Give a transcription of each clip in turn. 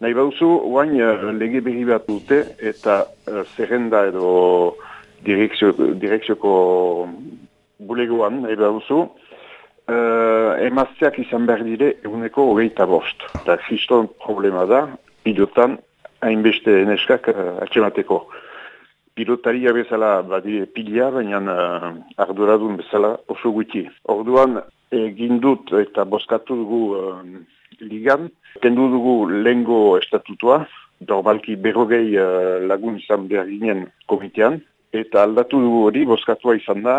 Nahi bauzu, guain uh, lege berri bat dute eta uh, zerrenda edo direkzio, direkzioko bulegoan, nahi bauzu, uh, emazteak izan behar dire eguneko hogeita bost. Eta kriston problema da, pilotan hainbeste neskak uh, atxemateko. Pilotaria bezala badire pila, baina uh, arduradun bezala oso gutxi. Orduan, egin dut eta boskatu dugu uh, ligan, kendu dugu lengo estatutua, normalki berrogei uh, lagun izan behar ginen komitean, eta aldatu dugu hori, boskatua izan da,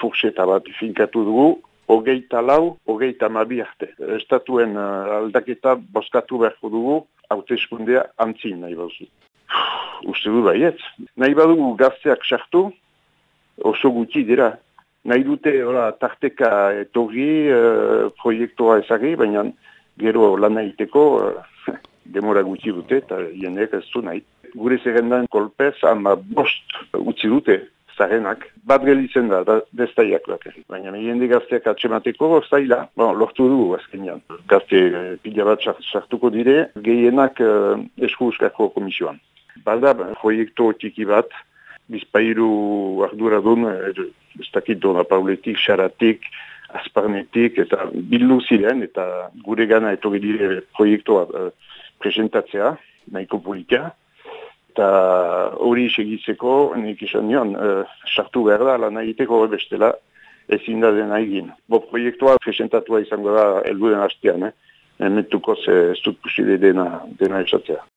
furseta bat finkatu dugu, hogeita lau, hogeita mabi arte. Estatuen uh, aldaketa boskatu beharko dugu, haute eskundea antzin nahi bauzu uste du baiet. Nahi badugu gazteak sartu, oso gutxi dira. Nahi dute ora, tarteka etorri, uh, proiektua ezagri, baina gero lan egiteko uh, demora gutxi dute eta jendeak ez du nahi. Gure zerrendan kolpez ama bost utzi dute zarenak. Bat gelditzen da, da destaiak Baina jende gazteak atxemateko zaila, bon, lortu dugu azkenean. Gazte uh, pila bat sartuko dire, gehienak uh, esku komisioan. Bada, proiektu txiki bat, bizpairu arduradun, er, ez dakit dona pauletik, xaratik, azparnetik, eta bildu ziren, eta gure gana etorri dire proiektua uh, presentatzea, nahiko politia, eta hori segitzeko, nik izan nion, uh, sartu behar da, lan egiteko bestela, ezin da dena egin. Bo, proiektua presentatua izango da, elbuden hastean, eh? Emetuko ze ez dut dena, dena esatzea.